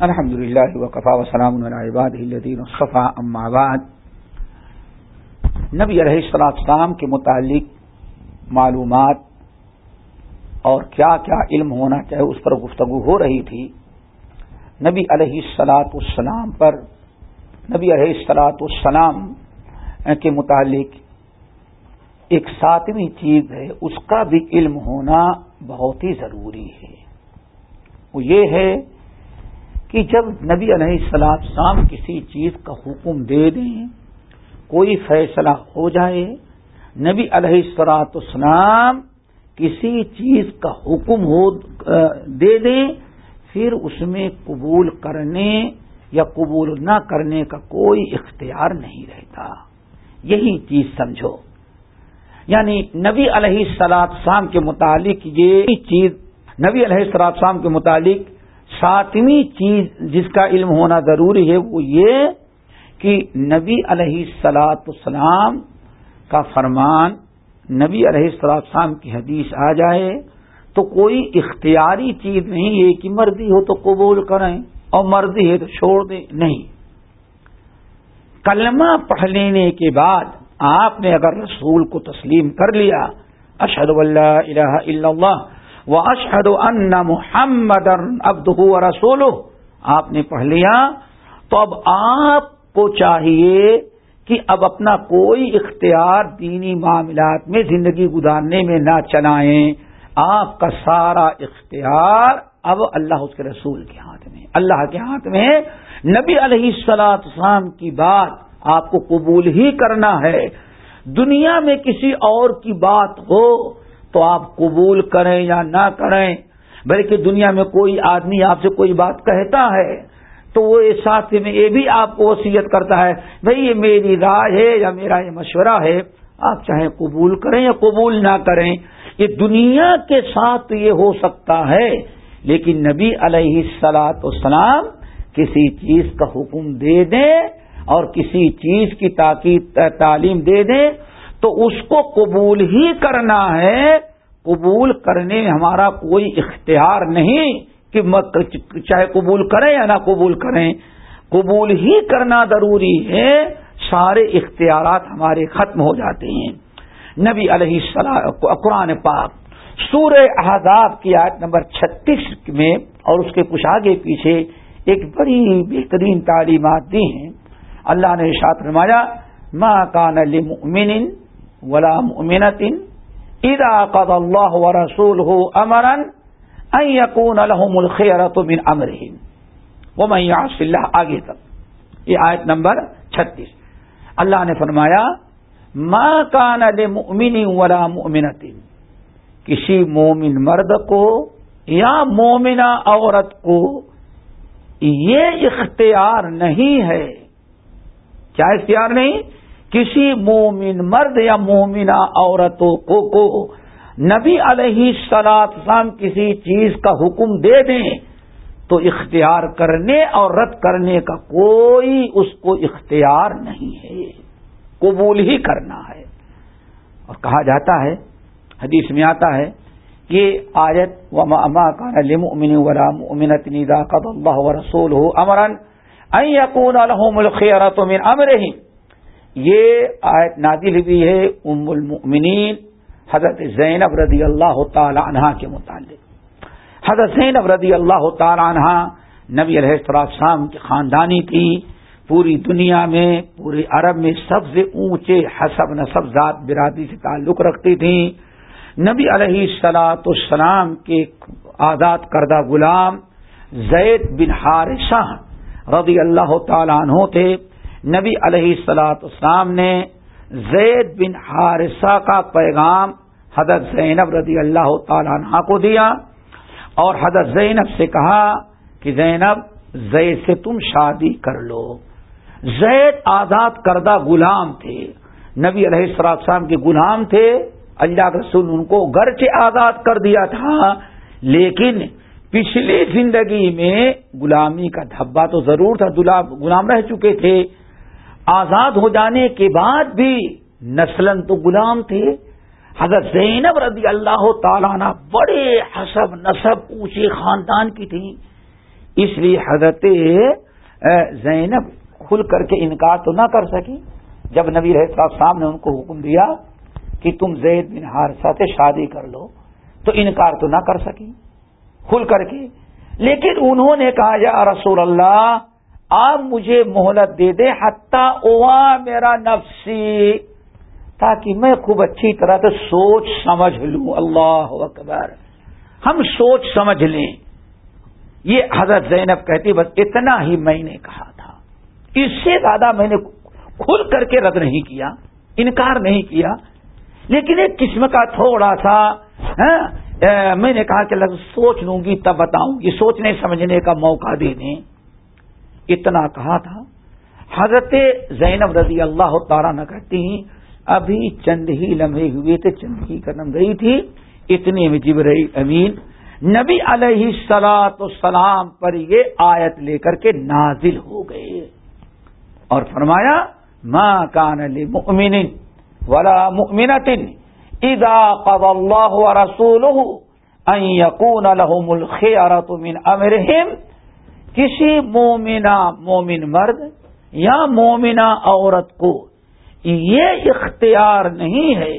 الحمد للہ وقفا وسلام الدین الصفا بعد. نبی علیہ السلام کے متعلق معلومات اور کیا کیا علم ہونا چاہے اس پر گفتگو ہو رہی تھی، نبی علیہ السلاط السلام پر، نبی علیہ السلاط السلام کے متعلق ایک ساتویں چیز ہے، اس کا بھی علم ہونا بہت ہی ضروری ہے۔ وہ یہ ہے کہ جب نبی علیہ السلام شام کسی چیز کا حکم دے دیں، کوئی فیصلہ ہو جائے، نبی علیہ السلاط اسلام کسی چیز کا حکم ہو دے دیں، پھر اس میں قبول کرنے یا قبول نہ کرنے کا کوئی اختیار نہیں رہتا۔ یہی چیز سمجھو۔ یعنی نبی علیہ السلاط شام کے متعلق یہ چیز، نبی علیہ السلاط شام کے متعلق ساتویں چیز جس کا علم ہونا ضروری ہے وہ یہ کہ نبی علیہ السلاط اسلام کا فرمان، نبی علیہ السلام کی حدیث آ جائے تو کوئی اختیاری چیز نہیں ہے کہ مرضی ہو تو قبول کریں اور مرضی ہے تو چھوڑ دیں، نہیں۔ کلمہ پڑھ لینے کے بعد آپ نے اگر رسول کو تسلیم کر لیا اشد اللہ الہ الا اللہ وہ اشحد ان محمد ابد رسول آپ نے پڑھ لیا۔ تو اب آپ کو چاہیے کہ اب اپنا کوئی اختیار دینی معاملات میں زندگی گزارنے میں نہ چلائیں۔ آپ کا سارا اختیار اب اللہ اس کے رسول کے ہاتھ میں، اللہ کے ہاتھ میں۔ نبی علیہ السلاط کی بات آپ کو قبول ہی کرنا ہے۔ دنیا میں کسی اور کی بات ہو تو آپ قبول کریں یا نہ کریں، بلکہ دنیا میں کوئی آدمی آپ سے کوئی بات کہتا ہے، تو وہ اس ساتھ میں یہ بھی آپ کو وسیعت کرتا ہے، بھئی یہ میری رائے ہے یا میرا یہ مشورہ ہے، آپ چاہے قبول کریں یا قبول نہ کریں، یہ دنیا کے ساتھ یہ ہو سکتا ہے، لیکن نبی علیہ السلاط اسلام کسی چیز کا حکم دے دیں اور کسی چیز کی تاکید، تعلیم دے دیں، تو اس کو قبول ہی کرنا ہے۔ قبول کرنے میں ہمارا کوئی اختیار نہیں کہ چاہے قبول کریں یا نہ قبول کریں۔ قبول ہی کرنا ضروری ہے۔ سارے اختیارات ہمارے ختم ہو جاتے ہیں۔ نبی علیہ السلام قرآن پاک، سورہ احزاب کی آیت نمبر چھتیس میں اور اس کے کچھ آگے پیچھے ایک بڑی بہترین تعلیمات دی ہیں۔ اللہ نے اشاعت فرمایا ماں کان لمؤمن ولا مؤمنة إذا قضى الله ورسوله أمرا أن يكون لهم الخيرة من أمرهم ومن يعص الله، آگے تک. یہ آیت نمبر چھتیس. اللہ نے فرمایا، ما کان لمؤمن ولا مؤمنة. کسی مومن مرد کو یا مومنہ عورت کو یہ اختیار نہیں ہے. کیا اختیار نہیں؟ کسی مومن مرد یا مومنہ عورتوں کو کو نبی علیہ سلام کسی چیز کا حکم دے دیں تو اختیار کرنے اور رد کرنے کا کوئی اس کو اختیار نہیں ہے۔ قبول ہی کرنا ہے۔ اور کہا جاتا ہے، حدیث میں آتا ہے کہ آیت و اما کان ورا امنت نیدا قد اللہ رسول ہو امرن اکون الحم الخیرت من امرہم یہ آیت نادل ہوئی ہے ام المؤمنین، حضرت زینب رضی اللہ تعالی عنہ کے متعلق۔ حضرت زینب رضی اللہ تعالی عنہ نبی علیہ السلام کی خاندانی تھی۔ پوری دنیا میں پورے عرب میں سب سے اونچے حسب نصب ذات برادری سے تعلق رکھتی تھیں نبی علیہ السلاط السلام کے آزاد کردہ غلام زید بن حارثہ رضی اللہ تعالیٰ عنہ تھے۔ نبی علیہ السلاط اسلام نے زید بن حارثہ کا پیغام حضرت زینب رضی اللہ تعالی عنہ کو دیا اور حضرت زینب سے کہا کہ زینب، زید سے تم شادی کر لو۔ زید آزاد کردہ غلام تھے۔ نبی علیہ السلام کے غلام تھے۔ اللہ کے رسول ان کو گھر سے آزاد کر دیا تھا، لیکن پچھلی زندگی میں غلامی کا دھبا تو ضرور تھا غلام رہ چکے تھے۔ آزاد ہو جانے کے بعد بھی نسلن تو غلام تھے۔ حضرت زینب رضی اللہ تعالیٰ بڑے حسب نصب اونچے خاندان کی تھیں۔ اس لیے حضرت زینب کھل کر کے انکار تو نہ کر سکی جب نبی صاحب صاحب نے ان کو حکم دیا کہ تم زید بن حارثہ سے شادی کر لو، تو انکار تو نہ کر سکی کھل کر کے۔ لیکن انہوں نے کہا، یا رسول اللہ آپ مجھے مہلت دے دے حتہ اوا میرا نفسی، تاکہ میں خوب اچھی طرح سے سوچ سمجھ لوں۔ اللہ اکبر۔ ہم سوچ سمجھ لیں۔ یہ حضرت زینب کہتی بس اتنا ہی میں نے کہا تھا۔ اس سے زیادہ میں نے کھل کر کے رد نہیں کیا، انکار نہیں کیا۔ لیکن ایک قسم کا تھوڑا سا ہاں، میں نے کہا کہ سوچ لوں گی، تب بتاؤں گی۔ سوچنے، سمجھنے کا موقع دے دیں۔ اتنا کہا تھا؟ حضرت زینب رضی اللہ تعالیٰ نہ کہتی ابھی چند ہی لمحے ہوئے تھے، چند ہی قدم گئی تھی اتنے میں جبرئی امین نبی علیہ سلاط سلام پر یہ آیت لے کر کے نازل ہو گئے۔ اور فرمایا ماں کان علی مؤمن ولا مؤمنت اذا قضى الله ورسوله ان يكون لهم الخيرة من امرهم کسی مومنہ مومن مرد یا مومنہ عورت کو یہ اختیار نہیں ہے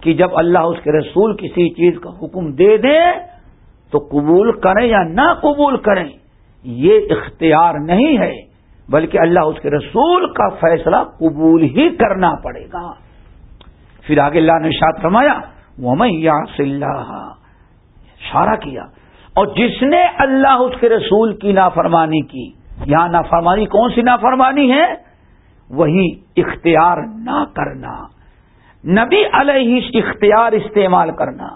کہ جب اللہ اس کے رسول کسی چیز کا حکم دے دیں تو قبول کریں یا نہ قبول کریں، یہ اختیار نہیں ہے، بلکہ اللہ اس کے رسول کا فیصلہ قبول ہی کرنا پڑے گا۔ پھر آگے اللہ نے شاد فرمایا وہ میں اللہ اشارہ کیا۔ اور جس نے اللہ اس کے رسول کی نافرمانی کی یہاں نافرمانی کون سی نافرمانی ہے؟ وہی اختیار نہ کرنا، نبی علیہ اختیار استعمال کرنا۔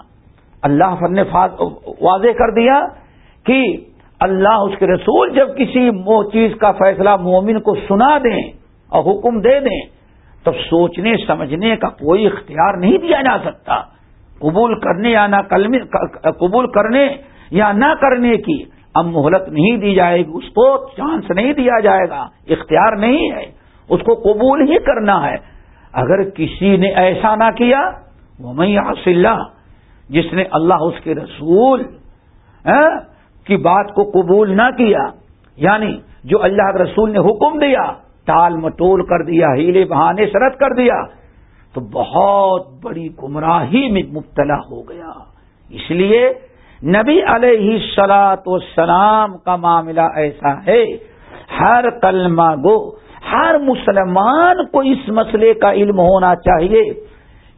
اللہ نے واضح کر دیا کہ اللہ اس کے رسول جب کسی چیز کا فیصلہ مومن کو سنا دیں اور حکم دے دیں تو سوچنے، سمجھنے کا کوئی اختیار نہیں دیا جا سکتا۔ قبول کرنے یا نہ قبول کرنے یا نہ کرنے کی اب مہلت نہیں دی جائے گی، اس کو چانس نہیں دیا جائے گا، اختیار نہیں ہے، اس کو قبول ہی کرنا ہے۔ اگر کسی نے ایسا نہ کیا وہ میں اللہ جس نے اللہ اس کے رسول ہاں، کی بات کو قبول نہ کیا یعنی جو اللہ کے رسول نے حکم دیا، ٹال مٹول کر دیا، ہیلے بہانے سرد کر دیا، تو بہت بڑی گمراہی میں مبتلا ہو گیا۔ اس لیے نبی علیہ سلاط و کا معاملہ ایسا ہے، ہر کلمہ گو، ہر مسلمان کو اس مسئلے کا علم ہونا چاہیے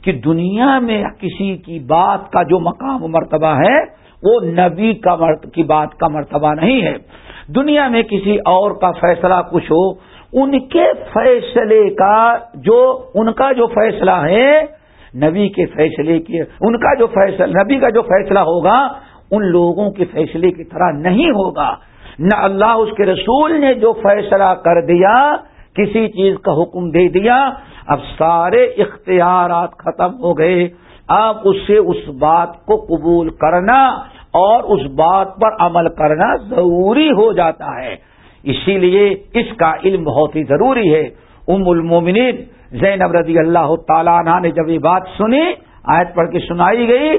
کہ دنیا میں کسی کی بات کا جو مقام مرتبہ ہے، وہ نبی کا کی بات کا مرتبہ نہیں ہے۔ دنیا میں کسی اور کا فیصلہ کچھ ہو، ان کے فیصلے کا جو، ان کا جو فیصلہ ہے، نبی کے فیصلے کی، ان کا جو فیصلہ، نبی کا جو فیصلہ ہوگا ان لوگوں کے فیصلے کی طرح نہیں ہوگا۔ نہ اللہ اس کے رسول نے جو فیصلہ کر دیا، کسی چیز کا حکم دے دیا، اب سارے اختیارات ختم ہو گئے۔ اب اس سے اس بات کو قبول کرنا اور اس بات پر عمل کرنا ضروری ہو جاتا ہے۔ اسی لیے اس کا علم بہت ہی ضروری ہے۔ ام المومنین زینب رضی اللہ تعالیٰ عنہ نے جب یہ بات سنی، آیت پڑھ کے سنائی گئی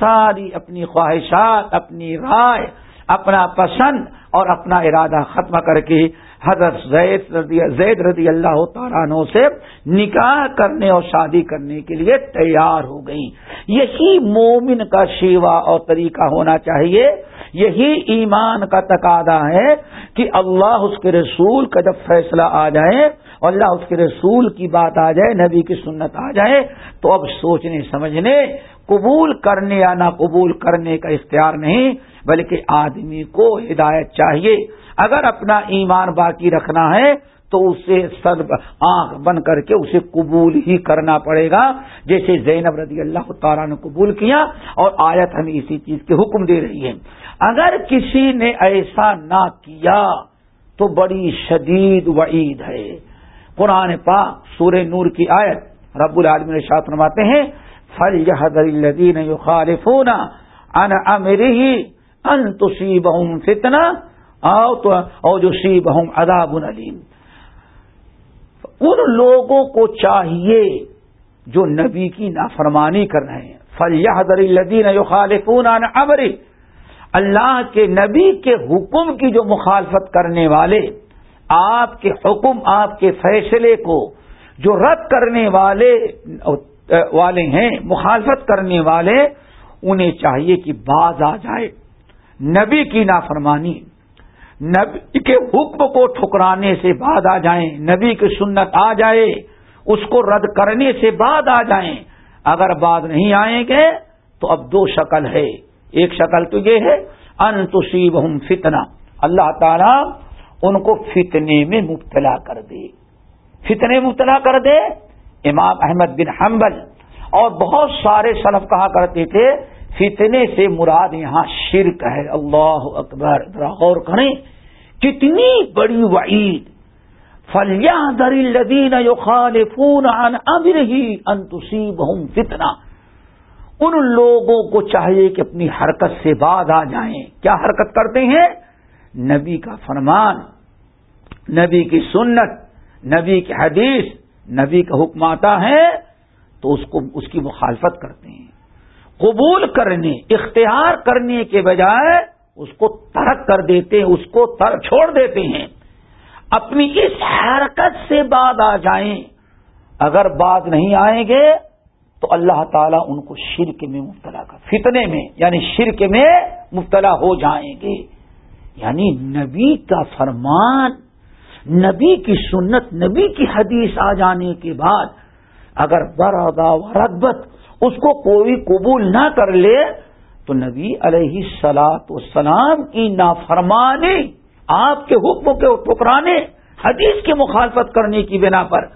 ساری اپنی خواہشات، اپنی رائے، اپنا پسند اور اپنا ارادہ ختم کر کے حضرت زید رضی زید رضی اللہ تعالیٰ سے نکاح کرنے اور شادی کرنے کے لیے تیار ہو گئی یہی مومن کا شیوا اور طریقہ ہونا چاہیے۔ یہی ایمان کا تقاضا ہے کہ اللہ اس کے رسول کا جب فیصلہ آ جائے اور اللہ اس کے رسول کی بات آ جائے، نبی کی سنت آ جائے، تو اب سوچنے، سمجھنے قبول کرنے یا نہ قبول کرنے کا اختیار نہیں، بلکہ آدمی کو ہدایت چاہیے۔ اگر اپنا ایمان باقی رکھنا ہے، تو اسے سر آنکھ بن کر کے اسے قبول ہی کرنا پڑے گا۔ جیسے زینب رضی اللہ تعالیٰ نے قبول کیا، اور آیت ہمیں اسی چیز کے حکم دے رہی ہے۔ اگر کسی نے ایسا نہ کیا، تو بڑی شدید وعید ہے۔ قرآن پاک سورہ نور کی آیت رب العالمین شاط نماتے ہیں فل یہ خالفون ان امری ان تصیبہم فتنہ آؤ او جو سی اداب علیم ان لوگوں کو چاہیے جو نبی کی نافرمانی کر رہے ہیں۔ فلیہ در الدین جو خالفون امری اللہ کے نبی کے حکم کی جو مخالفت کرنے والے، آپ کے حکم، آپ کے فیصلے کو جو رد کرنے والے والے ہیں، مخالفت کرنے والے، انہیں چاہیے کہ باز آ جائے۔ نبی کی نافرمانی، نبی کے حکم کو ٹھکرانے سے بعد آ جائیں، نبی کی سنت آ جائے، اس کو رد کرنے سے بعد آ جائیں۔ اگر بعد نہیں آئیں گے تو اب دو شکل ہے۔ ایک شکل تو یہ ہے انتوشیب ہوں فتنا اللہ تعالی ان کو فتنے میں مبتلا کر دے۔ فتنے مبتلا کر دے۔ امام احمد بن حنبل اور بہت سارے سلف کہا کرتے تھے، فتنے سے مراد یہاں شرک ہے۔ اللہ اکبر غور کریں۔ کتنی بڑی وعید۔ فلیا در الدین خالفون امر ہی انتسی بہم فتنا ان لوگوں کو چاہیے کہ اپنی حرکت سے بعد آ جائیں۔ کیا حرکت کرتے ہیں؟ نبی کا فرمان، نبی کی سنت، نبی کی حدیث۔ نبی کا حکم آتا ہے تو اس کو اس کی مخالفت کرتے ہیں۔ قبول کرنے، اختیار کرنے کے بجائے اس کو ترک کر دیتے ہیں اس کو تر چھوڑ دیتے ہیں۔ اپنی اس حرکت سے بعد آ جائیں۔ اگر بعد نہیں آئیں گے تو اللہ تعالیٰ ان کو شرک میں مبتلا کر، فتنے میں یعنی شرک میں مبتلا ہو جائیں گے۔ یعنی نبی کا فرمان نبی کی سنت، نبی کی حدیث آ جانے کے بعد اگر برادا و رغبت اس کو کوئی قبول نہ کر لے، تو نبی علیہ سلاط والسلام کی نافرمانی، آپ کے حکم کے ٹکرانے، حدیث کی مخالفت کرنے کی بنا پر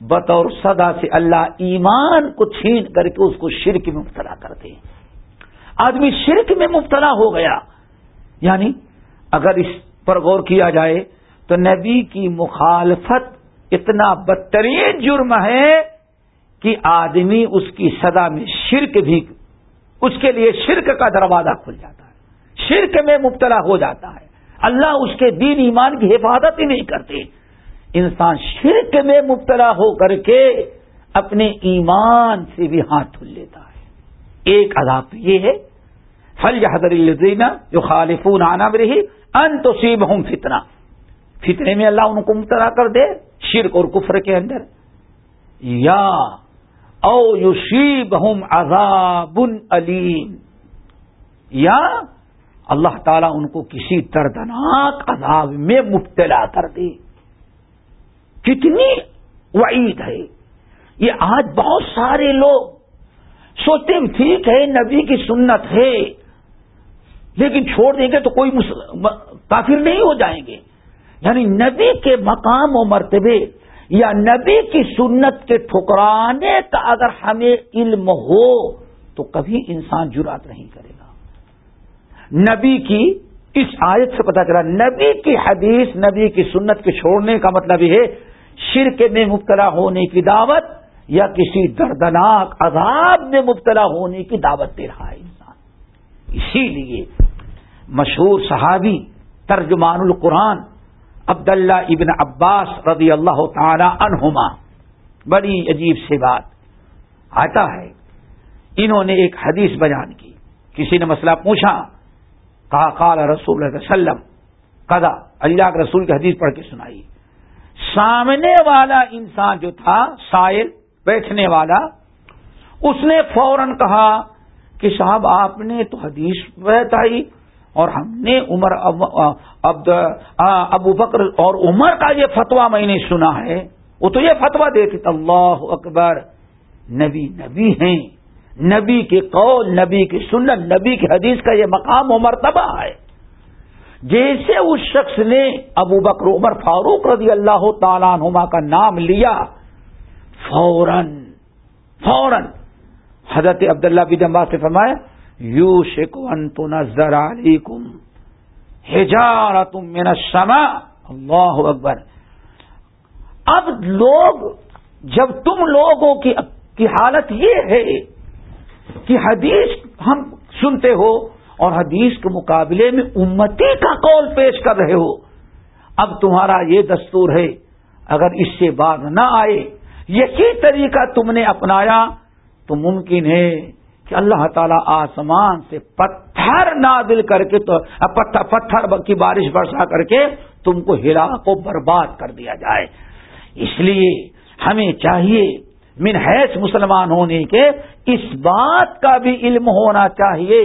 بطور صدا سے اللہ ایمان کو چھین کر کے اس کو شرک میں مبتلا کرتے آدمی شرک میں مبتلا ہو گیا۔ یعنی اگر اس پر غور کیا جائے تو نبی کی مخالفت اتنا بدترین جرم ہے کہ آدمی اس کی صدا میں شرک بھی، اس کے لیے شرک کا دروازہ کھل جاتا ہے۔ شرک میں مبتلا ہو جاتا ہے۔ اللہ اس کے دین ایمان کی حفاظت ہی نہیں کرتے انسان شرک میں مبتلا ہو کر کے اپنے ایمان سے بھی ہاتھ دھل لیتا ہے۔ ایک عذاب یہ ہے فل حضر الزین جو خالفون آنا بھی رہی ان تو سیب ہوں فتنا فتنے میں اللہ ان کو مبتلا کر دے، شرک اور کفر کے اندر۔ یا او یوشیب ہم عذاب علیم۔ یا اللہ تعالیٰ ان کو کسی دردناک عذاب میں مبتلا کر دے۔ کتنی وعید ہے۔ یہ آج بہت سارے لوگ سوچتے ہیں، ٹھیک ہے، نبی کی سنت ہے، لیکن چھوڑ دیں گے تو کوئی کافر نہیں ہو جائیں گے۔ یعنی نبی کے مقام و مرتبے یا نبی کی سنت کے ٹھکرانے کا اگر ہمیں علم ہو تو کبھی انسان جرات نہیں کرے گا۔ نبی کی اس آیت سے پتا چلا، نبی کی حدیث، نبی کی سنت کے چھوڑنے کا مطلب یہ ہے، شرک میں مبتلا ہونے کی دعوت یا کسی دردناک عذاب میں مبتلا ہونے کی دعوت دے رہا ہے انسان۔ اسی لیے مشہور صحابی ترجمان القرآن عبداللہ ابن عباس رضی اللہ تعالی عنہما۔ بڑی عجیب سی بات۔ آتا ہے۔ انہوں نے ایک حدیث بیان کی۔ کسی نے مسئلہ پوچھا۔ کہا، قال رسول اللہ علیہ وسلم۔ قدا اللہ کے رسول کی حدیث پڑھ کے سنائی۔ سامنے والا انسان جو تھا، سائل، بیٹھنے والا، اس نے فوراً کہا کہ صاحب، آپ نے تو حدیث بتائی اور ہم نے عمر ابو بکر اور عمر کا یہ فتوا میں نے سنا ہے۔ وہ تو یہ فتوا دیتے اللہ اکبر، نبی نبی ہیں۔ نبی کے قول، نبی کی سنت، نبی کی حدیث کا یہ مقام و مرتبہ ہے۔ جیسے اس شخص نے ابو بکر، عمر فاروق رضی اللہ تعالیٰ نما کا نام لیا، فوراً فوراً حضرت عبداللہ بن جمبا سے فرمایا یو شکون تو نظر علی کم ہجار تم میرا اللہ اکبر. اب لوگ، جب تم لوگوں کی حالت یہ ہے کہ حدیث ہم سنتے ہو اور حدیث کے مقابلے میں امتی کا قول پیش کر رہے ہو، اب تمہارا یہ دستور ہے، اگر اس سے بعد نہ آئے، یہی طریقہ تم نے اپنایا تو ممکن ہے کہ اللہ تعالیٰ آسمان سے پتھر نادل کر کے تو پتھر پتھر کی بارش برسا کر کے تم کو ہلا کو برباد کر دیا جائے۔ اس لیے ہمیں چاہیے من حیث مسلمان ہونے کے اس بات کا بھی علم ہونا چاہیے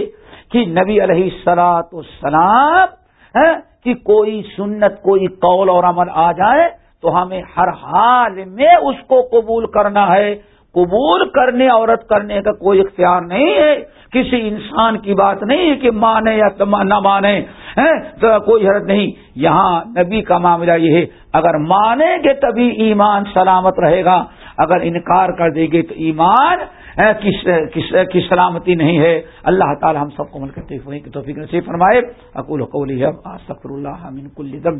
کہ نبی علیہ سلاط السلام ہاں، کہ کوئی سنت، کوئی قول اور عمل آ جائے تو ہمیں ہر حال میں اس کو قبول کرنا ہے۔ قبول کرنے، عورت کرنے کا کوئی اختیار نہیں ہے۔ کسی انسان کی بات نہیں ہے کہ مانے یا نہ مانے تو کوئی حرت نہیں۔ یہاں نبی کا معاملہ یہ ہے، اگر مانیں گے تبھی ایمان سلامت رہے گا۔ اگر انکار کر دے گے تو ایمان کی سلامتی نہیں ہے۔ اللہ تعالی ہم سب کو مل کرتے ہوئے تو فکر سے فرمائے اکول اللہ کل دم